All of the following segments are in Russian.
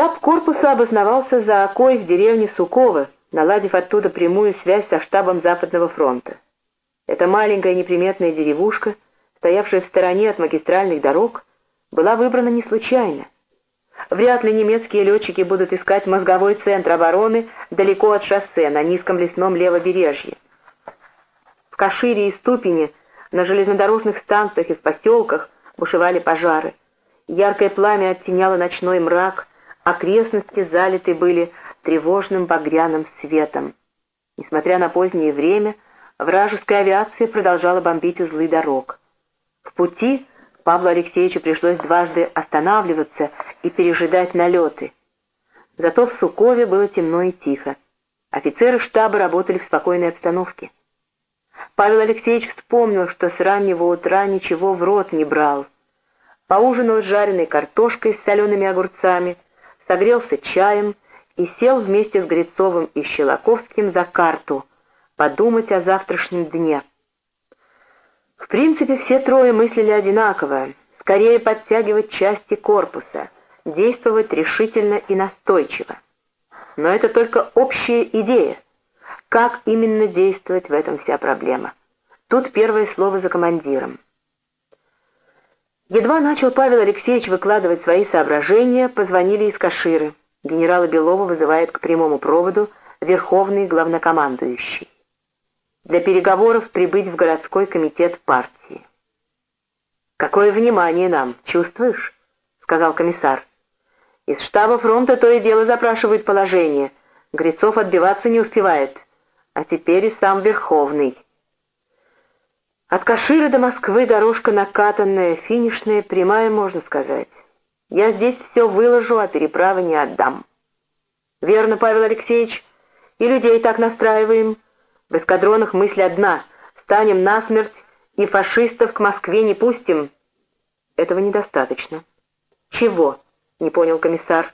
Штаб корпуса обосновался за Окой в деревне Суково, наладив оттуда прямую связь со штабом Западного фронта. Эта маленькая неприметная деревушка, стоявшая в стороне от магистральных дорог, была выбрана не случайно. Вряд ли немецкие летчики будут искать мозговой центр обороны далеко от шоссе, на низком лесном левобережье. В Кашире и Ступине, на железнодорожных станциях и в поселках бушевали пожары. Яркое пламя оттеняло ночной мрак, окрестности залиты были тревожным багряным светом. Несмотря на позднее время, вражеская авиация продолжала бомбить узлы дорог. В пути Павлу Алексеевичу пришлось дважды останавливаться и пережидать налеты. Зато в Сукове было темно и тихо. Офицеры штаба работали в спокойной обстановке. Павел Алексеевич вспомнил, что с раннего утра ничего в рот не брал. Поужинал жареной картошкой с солеными огурцами, согрелся чаем и сел вместе с Грицовым и Щелоковским за карту, подумать о завтрашнем дне. В принципе, все трое мыслили одинаково. Скорее подтягивать части корпуса, действовать решительно и настойчиво. Но это только общая идея. Как именно действовать, в этом вся проблема. Тут первое слово за командиром. Едва начал Павел Алексеевич выкладывать свои соображения, позвонили из Каширы. Генерала Белова вызывает к прямому проводу верховный главнокомандующий для переговоров прибыть в городской комитет партии. «Какое внимание нам, чувствуешь?» — сказал комиссар. «Из штаба фронта то и дело запрашивают положение. Грицов отбиваться не успевает. А теперь и сам Верховный». От Каширы до Москвы дорожка накатанная, финишная, прямая, можно сказать. Я здесь все выложу, а переправы не отдам. Верно, Павел Алексеевич, и людей так настраиваем — в эскадронах мысль одна — станем насмерть и фашистов к Москве не пустим. Этого недостаточно. Чего? — не понял комиссар.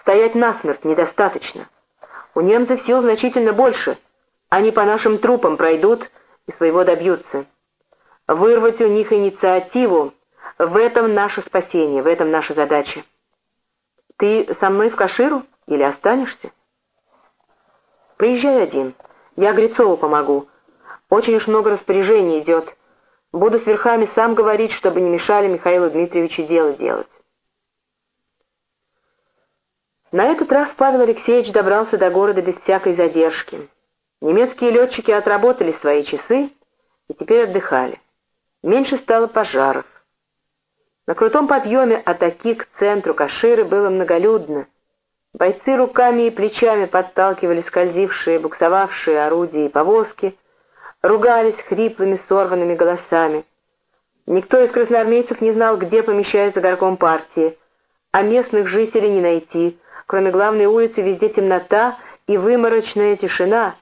Стоять насмерть недостаточно. У немцев сил значительно больше. Они по нашим трупам пройдут и своего добьются. Вырвать у них инициативу — в этом наше спасение, в этом наша задача. Ты со мной в Каширу или останешься? Поезжай один. Я Грицову помогу. Очень уж много распоряжений идет. Буду с верхами сам говорить, чтобы не мешали Михаилу Дмитриевичу дело делать. На этот раз Павел Алексеевич добрался до города без всякой задержки. Немецкие летчики отработали свои часы и теперь отдыхали. Меньше стало пожаров. На крутом подъеме от Аки к центру Каширы было многолюдно. Бойцы руками и плечами подталкивали скользившие, буксовавшие орудия и повозки, ругались хриплыми, сорванными голосами. Никто из красноармейцев не знал, где помещается горком партии, а местных жителей не найти. Кроме главной улицы везде темнота и выморочная тишина.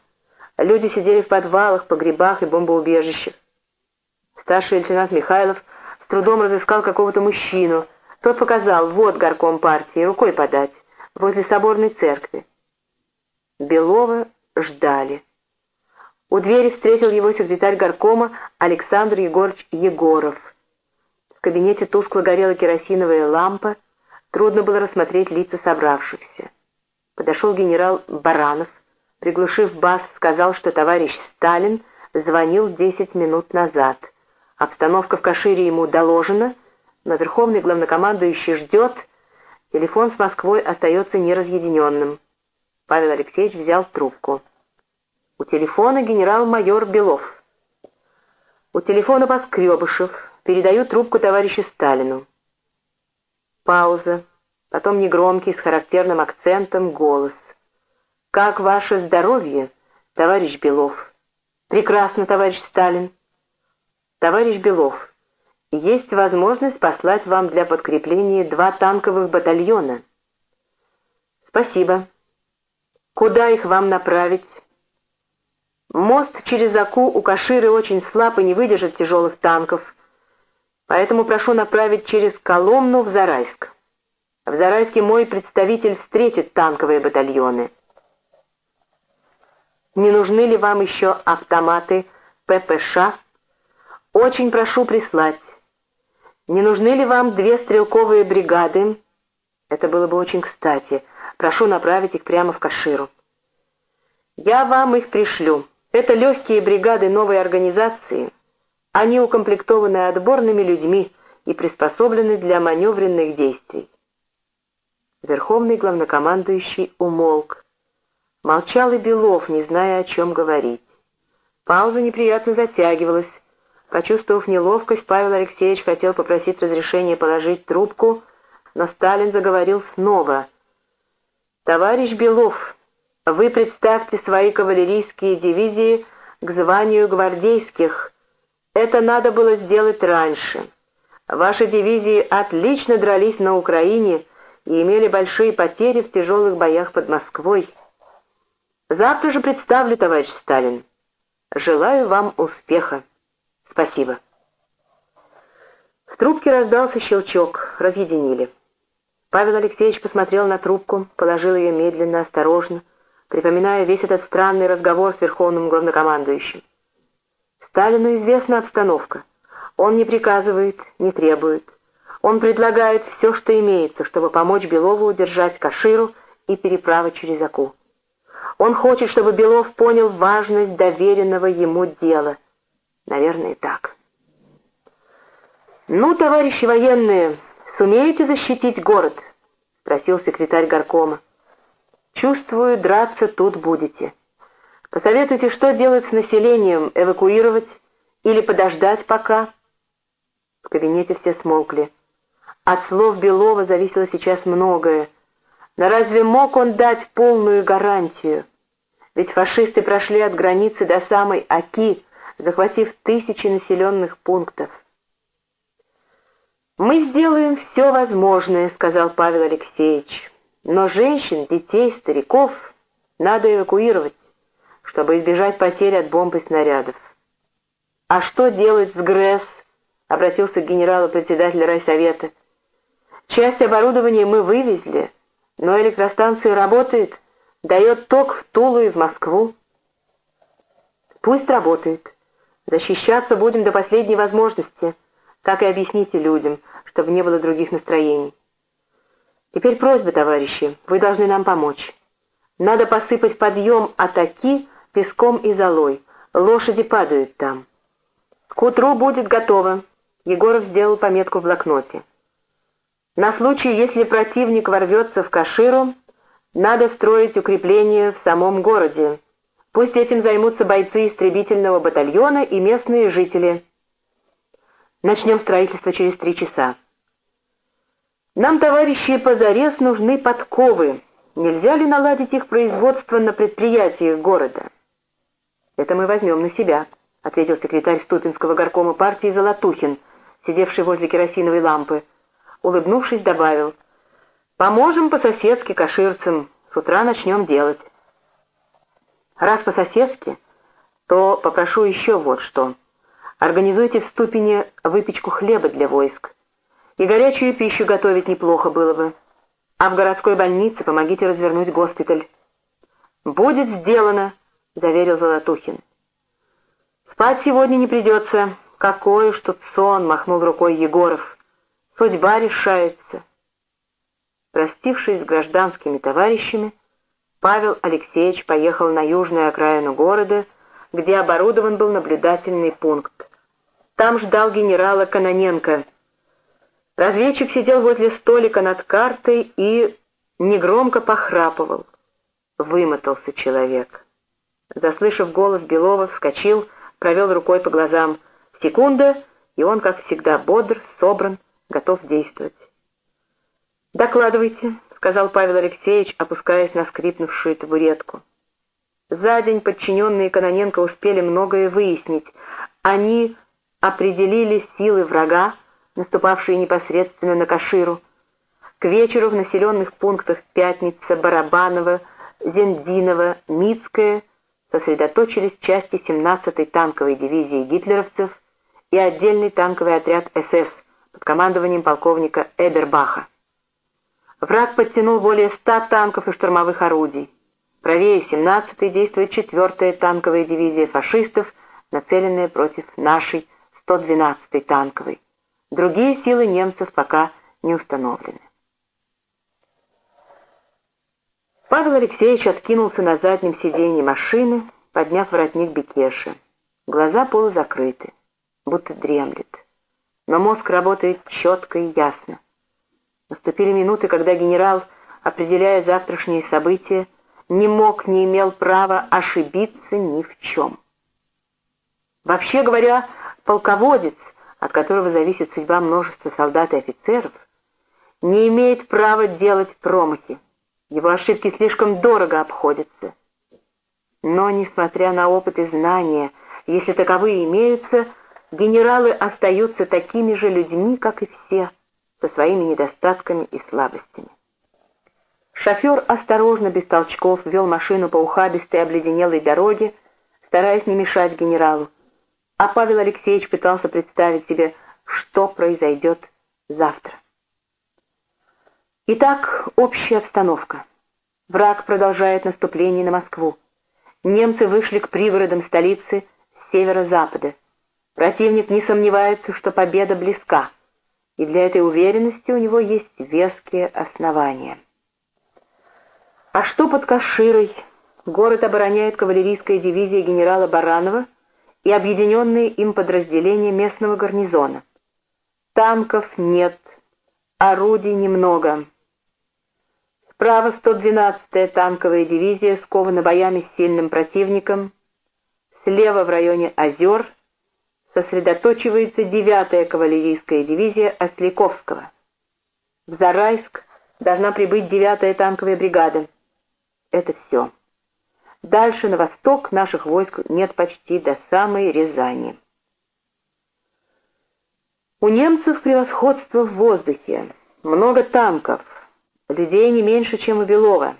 Люди сидели в подвалах, погребах и бомбоубежищах. Старший лейтенант Михайлов с трудом разыскал какого-то мужчину. Тот показал, вот горком партии, рукой подать возле соборной церкви. Белова ждали. У двери встретил его секретарь горкома Александр Егорович Егоров. В кабинете тускло горела керосиновая лампа, трудно было рассмотреть лица собравшихся. Подошел генерал Баранов, приглушив бас, сказал, что товарищ Сталин звонил 10 минут назад. Обстановка в Кашире ему доложена, но верховный главнокомандующий ждет, Телефон с Москвой остается неразъединенным. Павел Алексеевич взял трубку. У телефона генерал-майор Белов. У телефона Поскребышев. Передаю трубку товарищу Сталину. Пауза. Потом негромкий, с характерным акцентом, голос. «Как ваше здоровье, товарищ Белов?» «Прекрасно, товарищ Сталин». «Товарищ Белов, есть возможность послать вам для подкрепления два танковых батальона. Спасибо. Куда их вам направить? Мост через Аку у Каширы очень слаб и не выдержит тяжелых танков, поэтому прошу направить через Коломну в Зарайск. В Зарайске мой представитель встретит танковые батальоны. Не нужны ли вам еще автоматы ППШ? Очень прошу прислать. Не нужны ли вам две стрелковые бригады? Это было бы очень кстати. Прошу направить их прямо в Каширу. Я вам их пришлю. Это легкие бригады новой организации. Они укомплектованы отборными людьми и приспособлены для маневренных действий. Верховный главнокомандующий умолк. Молчал и Белов, не зная, о чем говорить. Пауза неприятно затягивалась. Почувствовав неловкость, Павел Алексеевич хотел попросить разрешения положить трубку, но Сталин заговорил снова. «Товарищ Белов, вы представьте свои кавалерийские дивизии к званию гвардейских. Это надо было сделать раньше. Ваши дивизии отлично дрались на Украине и имели большие потери в тяжелых боях под Москвой. Завтра же представлю, товарищ Сталин. Желаю вам успеха. Спасибо. В трубке раздался щелчок, разъединили. Павел Алексеевич посмотрел на трубку, положил ее медленно, осторожно, припоминая весь этот странный разговор с верховным главнокомандующим. Сталину известна обстановка. Он не приказывает, не требует. Он предлагает все, что имеется, чтобы помочь Белову удержать Каширу и переправы через Аку. Он хочет, чтобы Белов понял важность доверенного ему дела. Наверное, так. «Ну, товарищи военные, сумеете защитить город?» — спросил секретарь горкома. «Чувствую, драться тут будете. Посоветуйте, что делать с населением, эвакуировать или подождать пока?» В кабинете все смолкли. От слов Белова зависело сейчас многое. Но разве мог он дать полную гарантию? Ведь фашисты прошли от границы до самой Аки, захватив тысячи населенных пунктов. «Мы сделаем все возможное», — сказал Павел Алексеевич. «Но женщин, детей, стариков надо эвакуировать, чтобы избежать потери от бомб и снарядов». «А что делать с ГРЭС?» — обратился к генералу председатель райсовета. «Часть оборудования мы вывезли, но электростанция работает, дает ток в Тулу и в Москву». «Пусть работает. Защищаться будем до последней возможности», так и объясните людям, чтобы не было других настроений. Теперь просьба, товарищи, вы должны нам помочь. Надо посыпать подъем атаки песком и золой. Лошади падают там. К утру будет готово. Егоров сделал пометку в блокноте. На случай, если противник ворвется в Каширу, надо строить укрепления в самом городе. Пусть этим займутся бойцы истребительного батальона и местные жители. Начнем строительство через три часа. Нам, товарищи, позарез нужны подковы. Нельзя ли наладить их производство на предприятиях города? Это мы возьмем на себя, ответил секретарь Ступинского горкома партии Золотухин, сидевший возле керосиновой лампы. Улыбнувшись, добавил, «Поможем по-соседски каширцам, с утра начнем делать». Раз по-соседски, то попрошу еще вот что. Организуйте в ступени выпечку хлеба для войск. И горячую пищу готовить неплохо было бы. А в городской больнице помогите развернуть госпиталь. «Будет сделано», — заверил Золотухин. «Спать сегодня не придется. Какой уж тут сон!» — махнул рукой Егоров. «Судьба решается». Простившись с гражданскими товарищами, Павел Алексеевич поехал на южную окраину города, где оборудован был наблюдательный пункт. Там ждал генерала Каноненко. Разведчик сидел возле столика над картой и негромко похрапывал. Вымотался человек. Заслышав голос Белова, вскочил, провел рукой по глазам. Секунда, и он, как всегда, бодр, собран, готов действовать. «Докладывайте», — сказал Павел Алексеевич, опускаясь на скрипнувшую табуретку. За день подчиненные Каноненко успели многое выяснить. Они определили силы врага, наступавшие непосредственно на Каширу. К вечеру в населенных пунктах Пятница, Барабаново, Зендиново, Мицкое сосредоточились части 17-й танковой дивизии гитлеровцев и отдельный танковый отряд СС под командованием полковника Эбербаха. Враг подтянул более 100 танков и штурмовых орудий. Правее 17-й действует 4-я танковая дивизия фашистов, нацеленная против нашей 112-й танковой. Другие силы немцев пока не установлены. Павел Алексеевич откинулся на заднем сиденье машины, подняв воротник Бекеши. Глаза полузакрыты, будто дремлет. Но мозг работает четко и ясно. Наступили минуты, когда генерал, определяя завтрашние события, не мог, не имел права ошибиться ни в чем. Вообще говоря, полководец, от которого зависит судьба множества солдат и офицеров, не имеет права делать промахи. Его ошибки слишком дорого обходятся. Но, несмотря на опыт и знания, если таковые имеются, генералы остаются такими же людьми, как и все, со своими недостатками и слабостями. Шофер осторожно, без толчков, вел машину по ухабистой обледенелой дороге, стараясь не мешать генералу. А Павел Алексеевич пытался представить себе, что произойдет завтра. Итак, общая обстановка. Враг продолжает наступление на Москву. Немцы вышли к пригородам столицы с северо-запада. Противник не сомневается, что победа близка, и для этой уверенности у него есть веские основания. А что под Каширой? Город обороняет кавалерийская дивизия генерала Баранова и объединенные им подразделения местного гарнизона. Танков нет, орудий немного. Справа 112-я танковая дивизия скована боями с сильным противником. Слева в районе озер сосредоточивается 9-я кавалерийская дивизия Осляковского. В Зарайск должна прибыть 9-я танковая бригада. Это все. Дальше на восток наших войск нет почти до самой Рязани. У немцев превосходство в воздухе. Много танков, Людей не меньше, чем у Белова.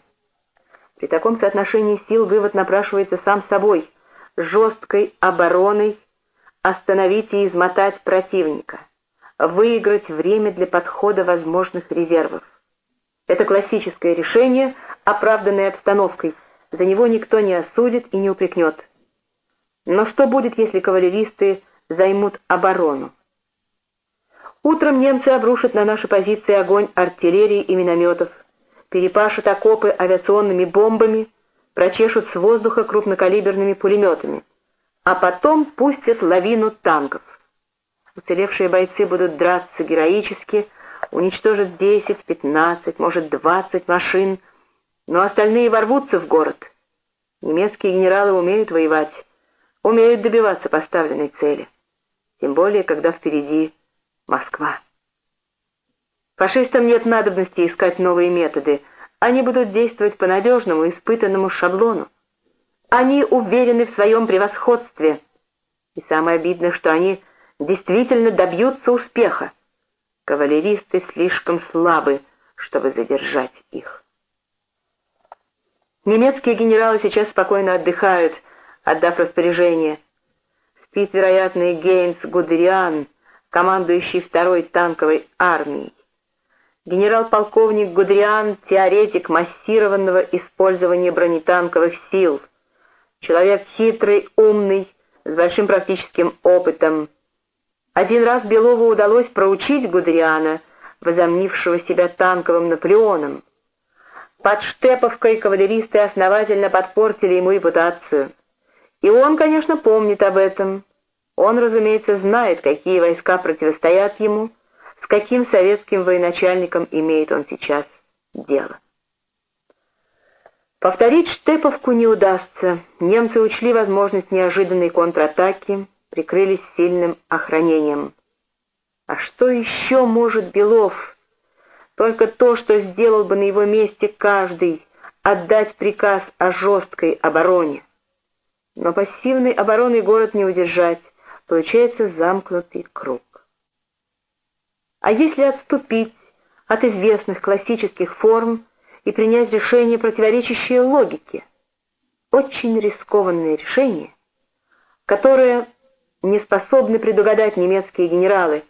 При таком соотношении сил вывод напрашивается сам собой. Жесткой обороной остановить и измотать противника. Выиграть время для подхода возможных резервов. Это классическое решение, оправданное обстановкой. За него никто не осудит и не упрекнет. Но что будет, если кавалеристы займут оборону? Утром немцы обрушат на наши позиции огонь артиллерии и минометов, перепашут окопы авиационными бомбами, прочешут с воздуха крупнокалиберными пулеметами, а потом пустят лавину танков. Уцелевшие бойцы будут драться героически, уничтожат 10, 15, может 20 машин, но остальные ворвутся в город. Немецкие генералы умеют воевать, умеют добиваться поставленной цели, тем более, когда впереди Москва. Фашистам нет надобности искать новые методы. Они будут действовать по надежному, испытанному шаблону. Они уверены в своем превосходстве. И самое обидное, что они действительно добьются успеха. Кавалеристы слишком слабы, чтобы задержать их. Немецкие генералы сейчас спокойно отдыхают, отдав распоряжение. Спит, вероятно, и Гейнс Гудериан, командующий второй танковой армией. Генерал-полковник Гудриан — теоретик массированного использования бронетанковых сил. Человек хитрый, умный, с большим практическим опытом. Один раз Белову удалось проучить Гудриана, возомнившего себя танковым Наполеоном. Под Штеповкой кавалеристы основательно подпортили ему репутацию. И он, конечно, помнит об этом. Он, разумеется, знает, какие войска противостоят ему, с каким советским военачальником имеет он сейчас дело. Повторить Штеповку не удастся. Немцы учли возможность неожиданной контратаки, прикрылись сильным охранением. А что еще может Белов? Только то, что сделал бы на его месте каждый, отдать приказ о жесткой обороне. Но пассивной обороной город не удержать. Получается замкнутый круг. А если отступить от известных классических форм и принять решение, противоречащее логике? Очень рискованное решение, которое не способны предугадать немецкие генералы,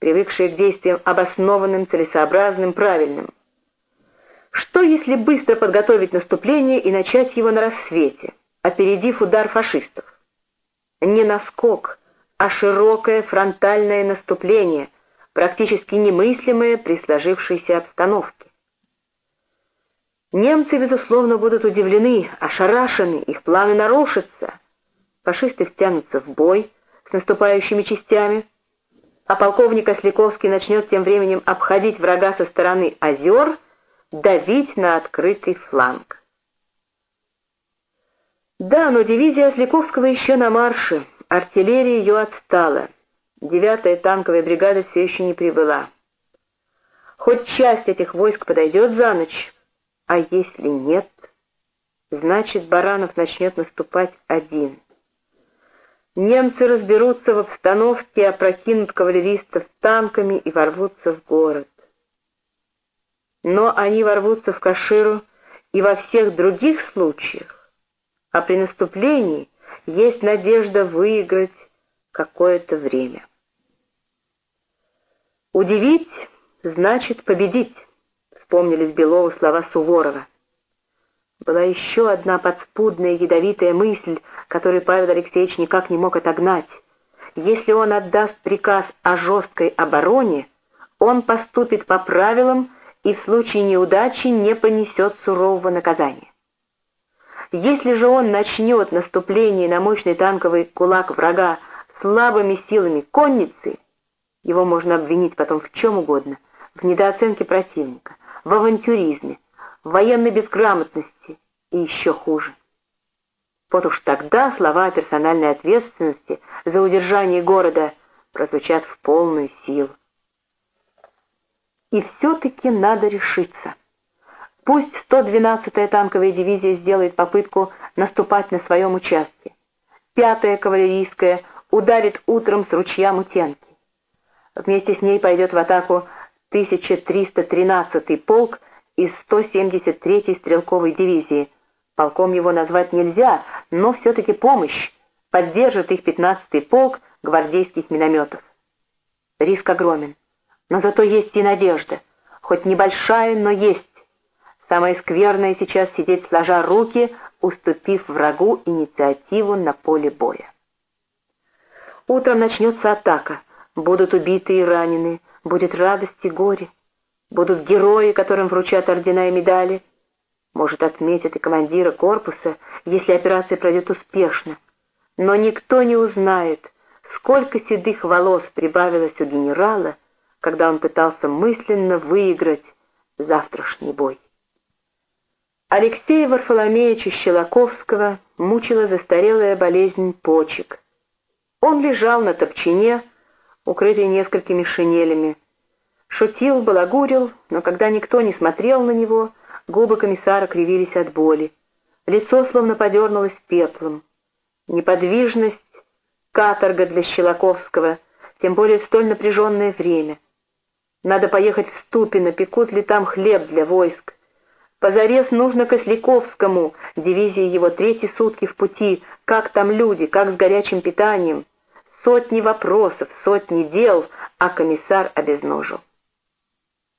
привыкшие к действиям обоснованным, целесообразным, правильным. Что если быстро подготовить наступление и начать его на рассвете, опередив удар фашистов? Не наскок, а широкое фронтальное наступление, практически немыслимое при сложившейся обстановке. Немцы, безусловно, будут удивлены, ошарашены, их планы нарушатся. Фашисты втянутся в бой с наступающими частями, а полковник Осляковский начнет тем временем обходить врага со стороны озер, давить на открытый фланг. Да, но дивизия Осляковского еще на марше, артиллерия ее отстала. Девятая танковая бригада все еще не прибыла. Хоть часть этих войск подойдет за ночь, а если нет, значит Баранов начнет наступать один. Немцы разберутся в обстановке, опрокинут кавалеристов танками и ворвутся в город. Но они ворвутся в Каширу и во всех других случаях, а при наступлении есть надежда выиграть какое-то время. Удивить значит победить, вспомнились Белову слова Суворова. Была еще одна подспудная ядовитая мысль, которую Павел Алексеевич никак не мог отогнать. Если он отдаст приказ о жесткой обороне, он поступит по правилам и в случае неудачи не понесет сурового наказания. Если же он начнет наступление на мощный танковый кулак врага слабыми силами конницы, его можно обвинить потом в чем угодно, в недооценке противника, в авантюризме, в военной безграмотности и еще хуже. Вот уж тогда слова о персональной ответственности за удержание города прозвучат в полную силу. И все-таки надо решиться. Пусть 112-я танковая дивизия сделает попытку наступать на своем участке. Пятая кавалерийская ударит утром с ручья Мутенки. Вместе с ней пойдет в атаку 1313-й полк из 173-й стрелковой дивизии. Полком его назвать нельзя, но все-таки помощь. Поддержит их 15-й полк гвардейских минометов. Риск огромен, но зато есть и надежда. Хоть небольшая, но есть. Самое скверное сейчас сидеть сложа руки, уступив врагу инициативу на поле боя. Утром начнется атака. Будут убиты и ранены, будет радость и горе. Будут герои, которым вручат ордена и медали. Может, отметят и командира корпуса, если операция пройдет успешно. Но никто не узнает, сколько седых волос прибавилось у генерала, когда он пытался мысленно выиграть завтрашний бой. Алексея Варфоломеевича Щелоковского мучила застарелая болезнь почек. Он лежал на топчине, укрытый несколькими шинелями, Шутил, балагурил, но когда никто не смотрел на него, губы комиссара кривились от боли. Лицо словно подернулось пеплом. Неподвижность — каторга для Щелоковского, тем более в столь напряженное время. Надо поехать в Ступино, пекут ли там хлеб для войск. Позарез нужно Косляковскому, дивизии его третьи сутки в пути, как там люди, как с горячим питанием. Сотни вопросов, сотни дел, а комиссар обезножил.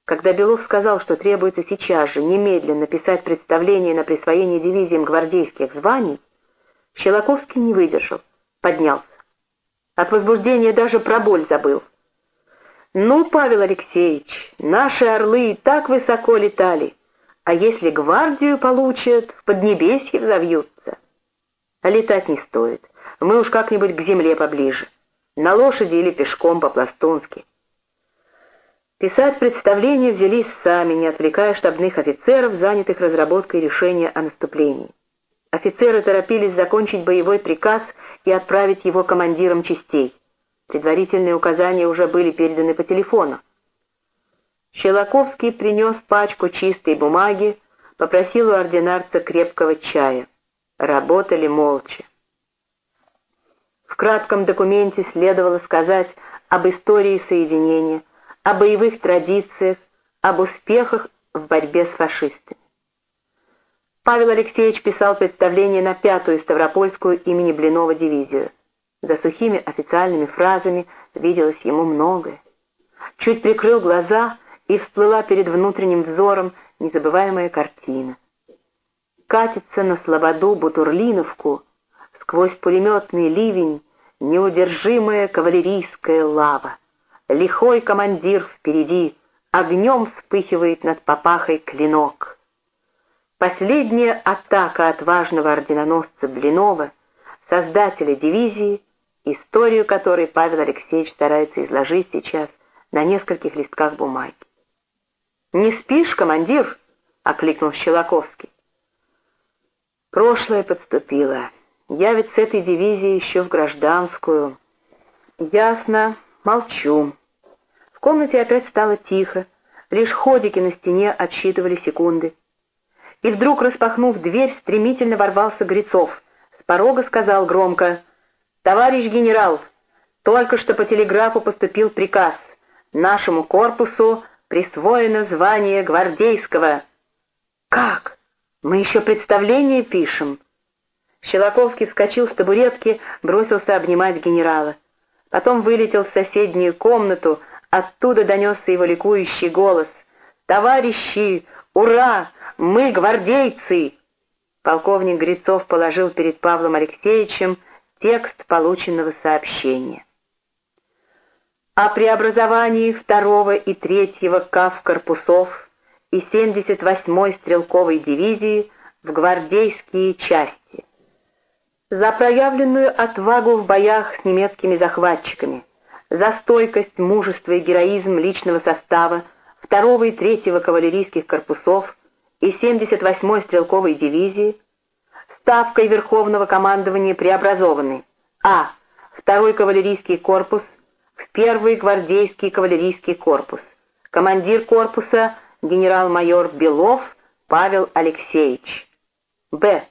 Когда Белов сказал, что требуется сейчас же немедленно писать представление на присвоение дивизиям гвардейских званий, Щелоковский не выдержал, поднялся. От возбуждения даже про боль забыл. «Ну, Павел Алексеевич, наши орлы и так высоко летали, а если гвардию получат, в Поднебесье взовьются. А летать не стоит, мы уж как-нибудь к земле поближе, на лошади или пешком по-пластунски». Писать представление взялись сами, не отвлекая штабных офицеров, занятых разработкой решения о наступлении. Офицеры торопились закончить боевой приказ и отправить его командирам частей. Предварительные указания уже были переданы по телефону. Щелоковский принес пачку чистой бумаги, попросил у ординарца крепкого чая. Работали молча. В кратком документе следовало сказать об истории соединения, о боевых традициях, об успехах в борьбе с фашистами. Павел Алексеевич писал представление на пятую Ставропольскую имени Блинова дивизию. За сухими официальными фразами виделось ему многое. Чуть прикрыл глаза, и всплыла перед внутренним взором незабываемая картина. Катится на слободу Бутурлиновку сквозь пулеметный ливень неудержимая кавалерийская лава. Лихой командир впереди, огнем вспыхивает над попахой клинок. Последняя атака отважного орденоносца Блинова, создателя дивизии, историю которой Павел Алексеевич старается изложить сейчас на нескольких листках бумаги. «Не спишь, командир?» — окликнул Щелоковский. «Прошлое подступило. Я ведь с этой дивизией еще в гражданскую». «Ясно. Молчу». В комнате опять стало тихо, лишь ходики на стене отсчитывали секунды. И вдруг, распахнув дверь, стремительно ворвался Грицов. С порога сказал громко «Товарищ генерал, только что по телеграфу поступил приказ. Нашему корпусу присвоено звание гвардейского». «Как? Мы еще представление пишем?» Щелоковский вскочил с табуретки, бросился обнимать генерала. Потом вылетел в соседнюю комнату, оттуда донесся его ликующий голос. «Товарищи, ура! Мы гвардейцы!» Полковник Грицов положил перед Павлом Алексеевичем текст полученного сообщения. О преобразовании второго и третьего КАВ корпусов и 78-й стрелковой дивизии в гвардейские части. За проявленную отвагу в боях с немецкими захватчиками, за стойкость, мужество и героизм личного состава 2 и 3 кавалерийских корпусов и 78-й стрелковой дивизии, ставкой Верховного командования преобразованы А. Второй кавалерийский корпус в Первый гвардейский кавалерийский корпус. Командир корпуса генерал-майор Белов Павел Алексеевич. Б.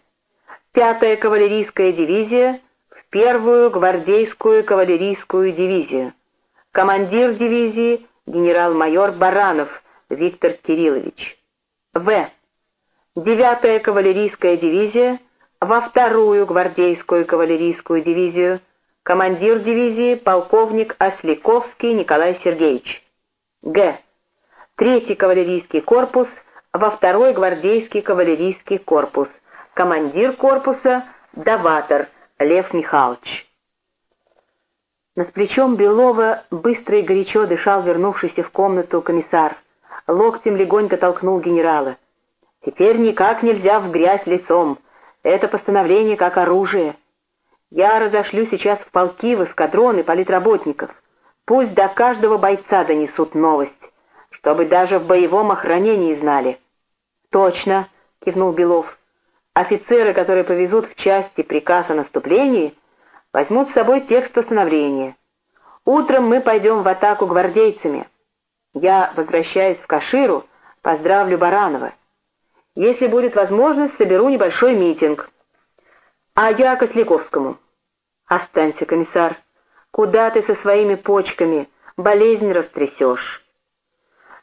Пятая кавалерийская дивизия в Первую гвардейскую кавалерийскую дивизию. Командир дивизии генерал-майор Баранов Виктор Кириллович. В. Девятая кавалерийская дивизия во вторую гвардейскую кавалерийскую дивизию, командир дивизии полковник Осляковский Николай Сергеевич. Г. Третий кавалерийский корпус во второй гвардейский кавалерийский корпус, командир корпуса Даватор Лев Михайлович. Над плечом Белова быстро и горячо дышал вернувшийся в комнату комиссар. Локтем легонько толкнул генерала. «Теперь никак нельзя в грязь лицом. Это постановление как оружие. Я разошлю сейчас в полки, в эскадроны политработников. Пусть до каждого бойца донесут новость, чтобы даже в боевом охранении знали». «Точно», — кивнул Белов. «Офицеры, которые повезут в части приказ о наступлении, — возьмут с собой текст постановления. Утром мы пойдем в атаку гвардейцами. Я, возвращаясь в Каширу, поздравлю Баранова. Если будет возможность, соберу небольшой митинг. А я Косляковскому. Останься, комиссар. Куда ты со своими почками? Болезнь растрясешь.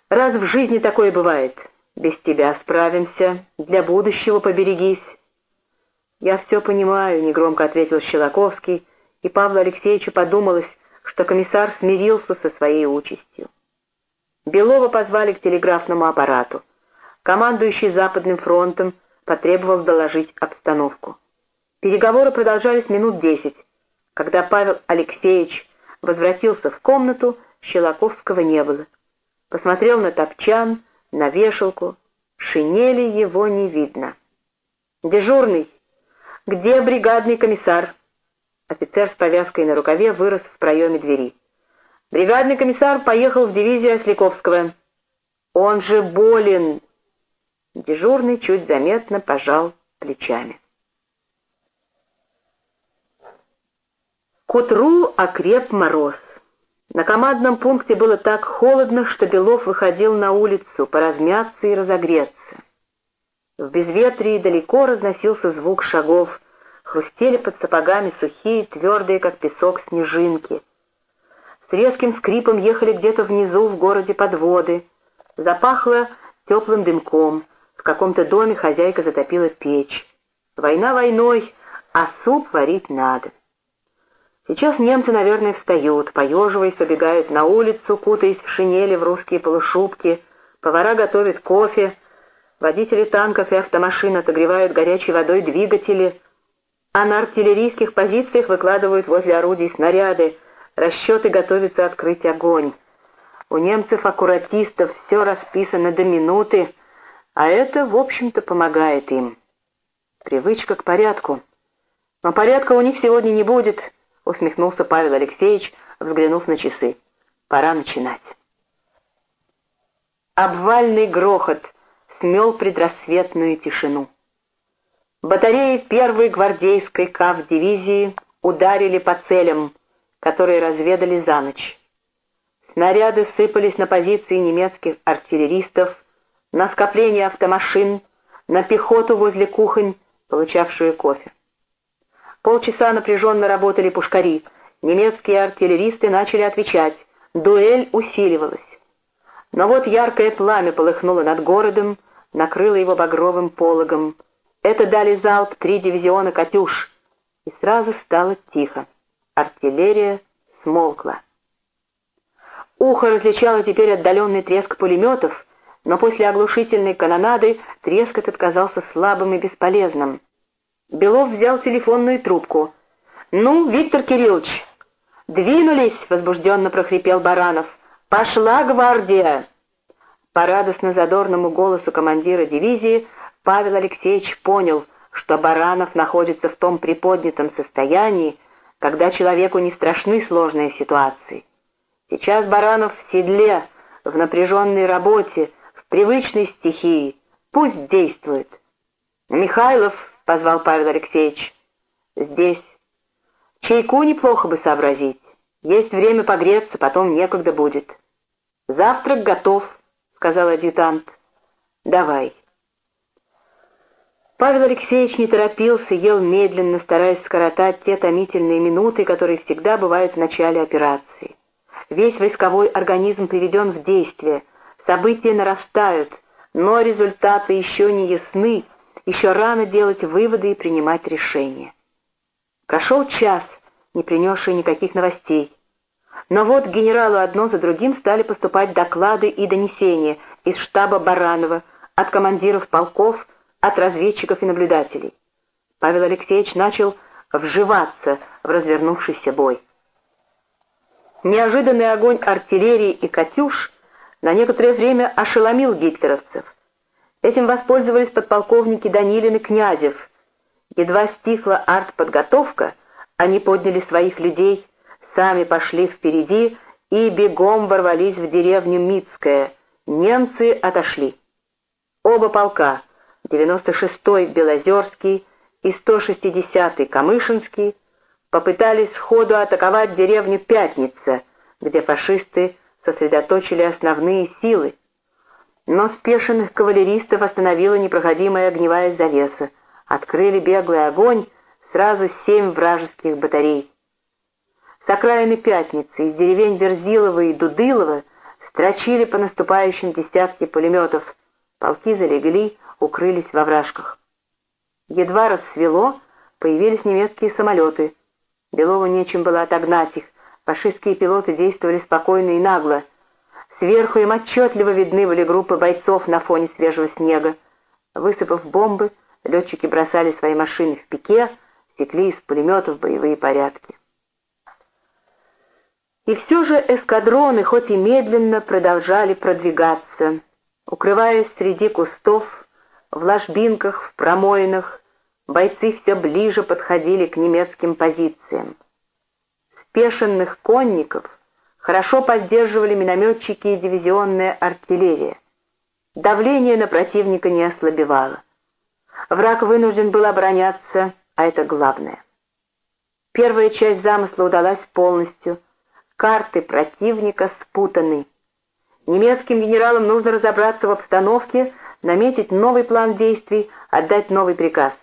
Раз в жизни такое бывает. Без тебя справимся. Для будущего поберегись. «Я все понимаю», — негромко ответил Щелоковский, и Павлу Алексеевичу подумалось, что комиссар смирился со своей участью. Белова позвали к телеграфному аппарату. Командующий Западным фронтом потребовал доложить обстановку. Переговоры продолжались минут десять. Когда Павел Алексеевич возвратился в комнату, Щелоковского не было. Посмотрел на топчан, на вешалку. Шинели его не видно. «Дежурный!» «Где бригадный комиссар?» Офицер с повязкой на рукаве вырос в проеме двери. «Бригадный комиссар поехал в дивизию Осляковского. Он же болен!» Дежурный чуть заметно пожал плечами. К утру окреп мороз. На командном пункте было так холодно, что Белов выходил на улицу поразмяться и разогреться. В безветрии далеко разносился звук шагов, хрустели под сапогами сухие, твердые, как песок, снежинки. С резким скрипом ехали где-то внизу в городе подводы. Запахло теплым дымком. В каком-то доме хозяйка затопила печь. Война войной, а суп варить надо. Сейчас немцы, наверное, встают, поеживаясь, убегают на улицу, кутаясь в шинели в русские полушубки. Повара готовят кофе, Водители танков и автомашин отогревают горячей водой двигатели, а на артиллерийских позициях выкладывают возле орудий снаряды, расчеты готовятся открыть огонь. У немцев-аккуратистов все расписано до минуты, А это, в общем-то, помогает им. Привычка к порядку. Но порядка у них сегодня не будет, усмехнулся Павел Алексеевич, взглянув на часы. Пора начинать. Обвальный грохот смел предрассветную тишину. Батареи первой гвардейской КАВ-дивизии ударили по целям, которые разведали за ночь. Снаряды сыпались на позиции немецких артиллеристов, на скопление автомашин, на пехоту возле кухонь, получавшую кофе. Полчаса напряженно работали пушкари, немецкие артиллеристы начали отвечать, дуэль усиливалась. Но вот яркое пламя полыхнуло над городом, накрыло его багровым пологом. Это дали залп три дивизиона «Катюш», и сразу стало тихо. Артиллерия смолкла. Ухо различало теперь отдаленный треск пулеметов, но после оглушительной канонады треск этот казался слабым и бесполезным. Белов взял телефонную трубку. «Ну, Виктор Кириллович!» «Двинулись!» — возбужденно прохрипел Баранов. «Пошла гвардия!» По радостно-задорному голосу командира дивизии Павел Алексеевич понял, что Баранов находится в том приподнятом состоянии, когда человеку не страшны сложные ситуации. Сейчас Баранов в седле, в напряженной работе, в привычной стихии. Пусть действует. «Михайлов», — позвал Павел Алексеевич, — «здесь. Чайку неплохо бы сообразить. Есть время погреться, потом некогда будет». «Завтрак готов», — сказал адъютант. «Давай». Павел Алексеевич не торопился, ел медленно, стараясь скоротать те томительные минуты, которые всегда бывают в начале операции. Весь войсковой организм приведен в действие, события нарастают, но результаты еще не ясны, еще рано делать выводы и принимать решения. Прошел час, не принесший никаких новостей. Но вот генералу одно за другим стали поступать доклады и донесения из штаба Баранова, от командиров полков, от разведчиков и наблюдателей. Павел Алексеевич начал вживаться в развернувшийся бой. Неожиданный огонь артиллерии и «Катюш» на некоторое время ошеломил гитлеровцев. Этим воспользовались подполковники Данилин и Князев. Едва стихла артподготовка, они подняли своих людей, сами пошли впереди и бегом ворвались в деревню Мицкая. Немцы отошли. Оба полка, 96-й Белозерский и 160-й Камышинский, попытались сходу атаковать деревню Пятница, где фашисты сосредоточили основные силы. Но спешенных кавалеристов остановила непроходимая огневая завеса. Открыли беглый огонь сразу семь вражеских батарей. С окраины Пятницы, из деревень Верзилова и Дудылова строчили по наступающим десятки пулеметов. Полки залегли, укрылись во вражках. Едва рассвело, появились немецкие самолеты — Белову нечем было отогнать их. Фашистские пилоты действовали спокойно и нагло. Сверху им отчетливо видны были группы бойцов на фоне свежего снега. Высыпав бомбы, летчики бросали свои машины в пике, секли из пулеметов боевые порядки. И все же эскадроны, хоть и медленно, продолжали продвигаться, укрываясь среди кустов, в ложбинках, в промоинах, бойцы все ближе подходили к немецким позициям. Спешенных конников хорошо поддерживали минометчики и дивизионная артиллерия. Давление на противника не ослабевало. Враг вынужден был обороняться, а это главное. Первая часть замысла удалась полностью. Карты противника спутаны. Немецким генералам нужно разобраться в обстановке, наметить новый план действий, отдать новый приказ.